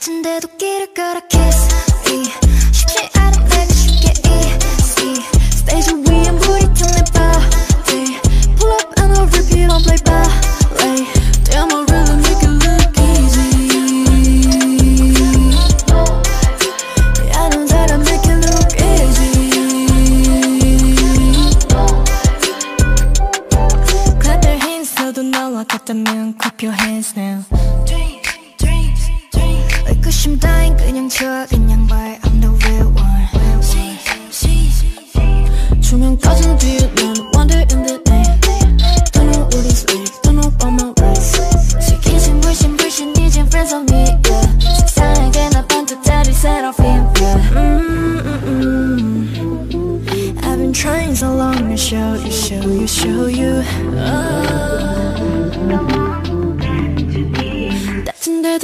같은데도 길을 걸어 kiss 이 쉽지 않은 내가 쉽게 easy 스테이지 위엔 불이 튀는 body Pull up and I'll repeat on play ballet Damn I really make it look easy I know that I make it look easy Clap your hands 너도 나와 같다면 clap your hands now 의구심 따윈 그냥 쳐 그냥 말 I'm the real one 조명 꺼진 뒤에 난 wander in the night Don't know what is late, don't know about my race 시기심 불신 불신 이젠 friends of me yeah 세상에게 나 반듯하리 seraphim yeah mm, mm, mm. I've been trying so long to show you, show you, show you 같은데도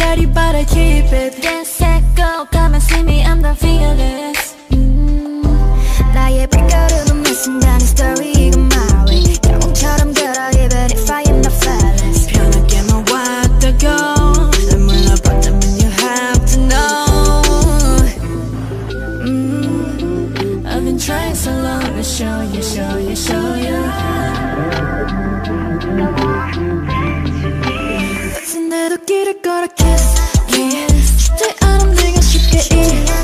풀려 나의 다리 but I keep it Dance set go come and see me I'm the fearless 음, 나의 발걸음은 매 순간의 story 이건 my way 영웅처럼 걸어 even if I am not flawless 편하게만 왔다고 날 몰라봤다면 you have to know 음, I've been trying so long to show you show you show you 거라 kiss me 쉽지 않은 네가 쉽게 이